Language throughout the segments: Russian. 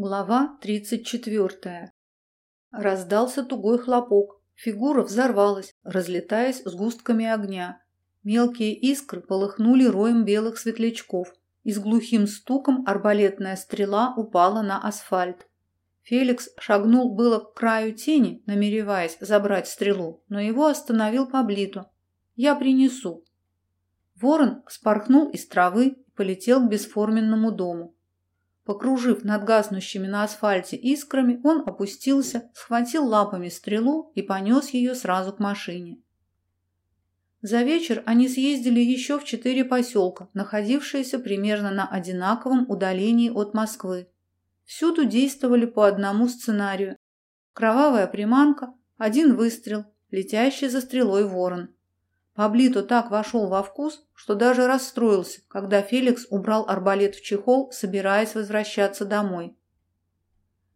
Глава 34. Раздался тугой хлопок. Фигура взорвалась, разлетаясь сгустками огня. Мелкие искры полыхнули роем белых светлячков, и с глухим стуком арбалетная стрела упала на асфальт. Феликс шагнул было к краю тени, намереваясь забрать стрелу, но его остановил Паблито. «Я принесу». Ворон спорхнул из травы и полетел к бесформенному дому. Покружив над гаснущими на асфальте искрами, он опустился, схватил лапами стрелу и понес ее сразу к машине. За вечер они съездили еще в четыре поселка, находившиеся примерно на одинаковом удалении от Москвы. Всюду действовали по одному сценарию. Кровавая приманка, один выстрел, летящий за стрелой ворон. Паблито так вошел во вкус, что даже расстроился, когда Феликс убрал арбалет в чехол, собираясь возвращаться домой.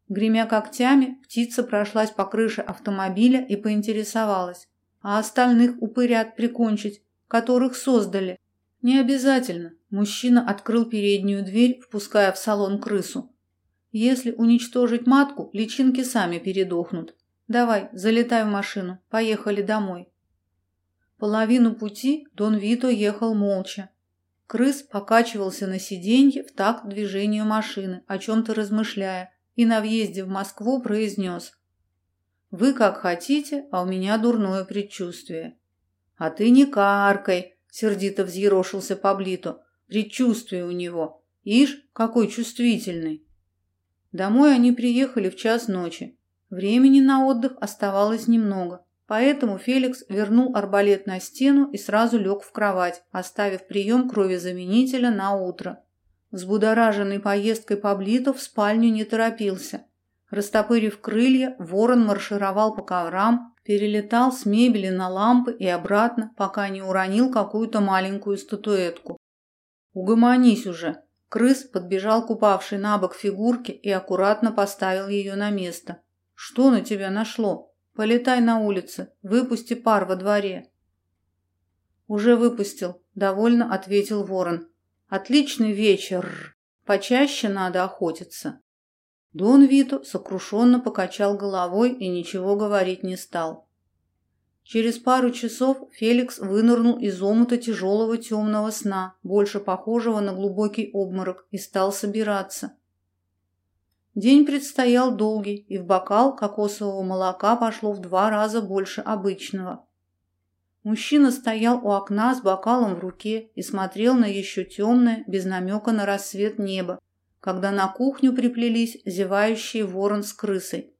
Гремя когтями, птица прошлась по крыше автомобиля и поинтересовалась, а остальных упырят прикончить, которых создали. Не обязательно. Мужчина открыл переднюю дверь, впуская в салон крысу. Если уничтожить матку, личинки сами передохнут. Давай, залетай в машину, поехали домой. Половину пути Дон Вито ехал молча. Крыс покачивался на сиденье в такт движению машины, о чем-то размышляя, и на въезде в Москву произнес «Вы как хотите, а у меня дурное предчувствие». «А ты не каркай», — сердито взъерошился Паблито. «Предчувствие у него. Ишь, какой чувствительный». Домой они приехали в час ночи. Времени на отдых оставалось немного. Поэтому Феликс вернул арбалет на стену и сразу лег в кровать, оставив прием кровезаменителя на утро. Взбудораженный поездкой по Блиту в спальню не торопился. Растопырив крылья, ворон маршировал по коврам, перелетал с мебели на лампы и обратно, пока не уронил какую-то маленькую статуэтку. «Угомонись уже!» Крыс подбежал к упавшей на бок фигурке и аккуратно поставил ее на место. «Что на тебя нашло?» Полетай на улице, выпусти пар во дворе. Уже выпустил, довольно ответил Ворон. Отличный вечер. Почаще надо охотиться. Дон Вито сокрушенно покачал головой и ничего говорить не стал. Через пару часов Феликс вынырнул из омута тяжелого темного сна, больше похожего на глубокий обморок, и стал собираться. День предстоял долгий, и в бокал кокосового молока пошло в два раза больше обычного. Мужчина стоял у окна с бокалом в руке и смотрел на еще темное, без намека на рассвет небо, когда на кухню приплелись зевающие ворон с крысой.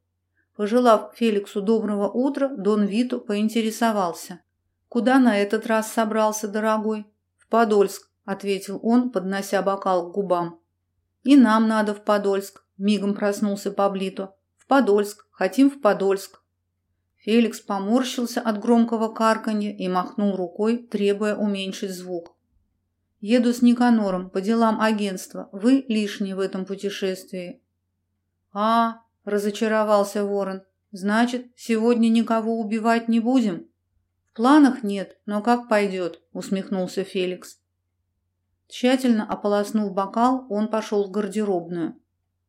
Пожелав Феликсу доброго утра, Дон Виту поинтересовался. «Куда на этот раз собрался, дорогой?» «В Подольск», — ответил он, поднося бокал к губам. «И нам надо в Подольск. Мигом проснулся Паблито. В Подольск. Хотим в Подольск. Феликс поморщился от громкого карканья и махнул рукой, требуя уменьшить звук. Еду с Никанором по делам агентства. Вы лишние в этом путешествии. А, разочаровался Ворон. Значит, сегодня никого убивать не будем? В планах нет, но как пойдет, усмехнулся Феликс. Тщательно ополоснув бокал, он пошел в гардеробную.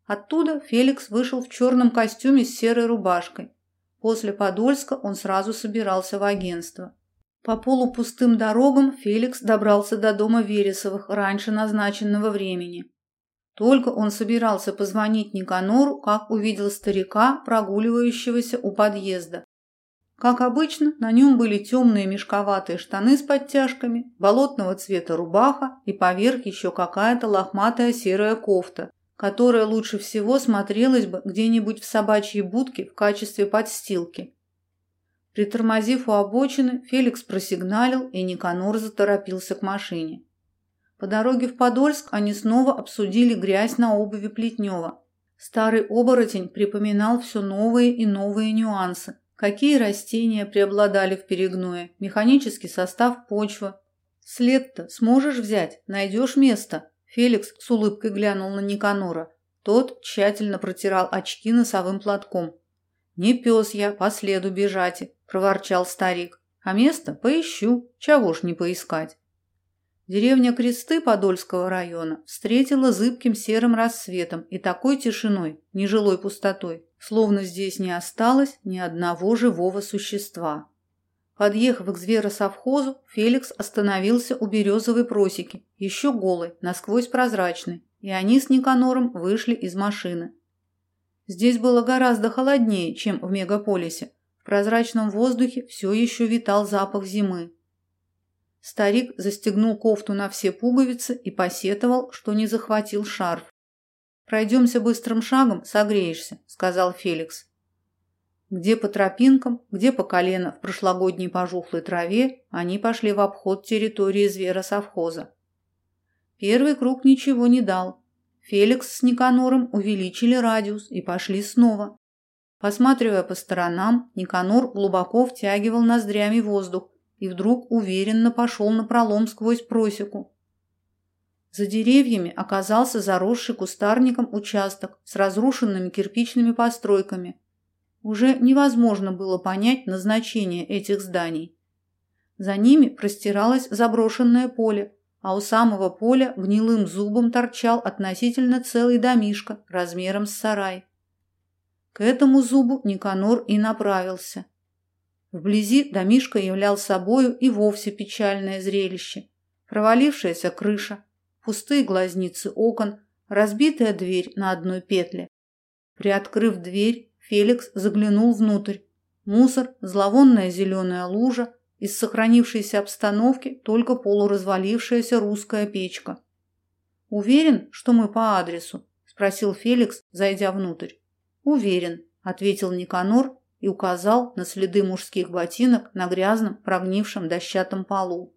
Оттуда Феликс вышел в черном костюме с серой рубашкой. После Подольска он сразу собирался в агентство. По полупустым дорогам Феликс добрался до дома Вересовых раньше назначенного времени. Только он собирался позвонить Никанору, как увидел старика, прогуливающегося у подъезда. Как обычно, на нем были темные мешковатые штаны с подтяжками, болотного цвета рубаха и поверх еще какая-то лохматая серая кофта, которая лучше всего смотрелась бы где-нибудь в собачьей будке в качестве подстилки. Притормозив у обочины, Феликс просигналил, и Никанор заторопился к машине. По дороге в Подольск они снова обсудили грязь на обуви Плетнева. Старый оборотень припоминал все новые и новые нюансы. Какие растения преобладали в перегное, механический состав почвы. След-то сможешь взять, найдешь место – Феликс с улыбкой глянул на Никанора. Тот тщательно протирал очки носовым платком. «Не пес я, по следу бежать», – проворчал старик. «А место поищу, чего ж не поискать». Деревня Кресты Подольского района встретила зыбким серым рассветом и такой тишиной, нежилой пустотой, словно здесь не осталось ни одного живого существа. Подъехав к зверосовхозу, Феликс остановился у березовой просеки, еще голой, насквозь прозрачной, и они с Никанором вышли из машины. Здесь было гораздо холоднее, чем в мегаполисе. В прозрачном воздухе все еще витал запах зимы. Старик застегнул кофту на все пуговицы и посетовал, что не захватил шарф. «Пройдемся быстрым шагом, согреешься», — сказал Феликс. Где по тропинкам, где по колено в прошлогодней пожухлой траве, они пошли в обход территории зверосовхоза. Первый круг ничего не дал. Феликс с Никанором увеличили радиус и пошли снова. Посматривая по сторонам, Никанор глубоко втягивал ноздрями воздух, и вдруг уверенно пошел на пролом сквозь просеку. За деревьями оказался заросший кустарником участок с разрушенными кирпичными постройками. Уже невозможно было понять назначение этих зданий. За ними простиралось заброшенное поле, а у самого поля гнилым зубом торчал относительно целый домишко размером с сарай. К этому зубу Никанор и направился. Вблизи домишка являл собою и вовсе печальное зрелище. Провалившаяся крыша, пустые глазницы окон, разбитая дверь на одной петле. Приоткрыв дверь, Феликс заглянул внутрь. Мусор, зловонная зеленая лужа, из сохранившейся обстановки только полуразвалившаяся русская печка. «Уверен, что мы по адресу?» – спросил Феликс, зайдя внутрь. «Уверен», – ответил Никанор и указал на следы мужских ботинок на грязном, прогнившем дощатом полу.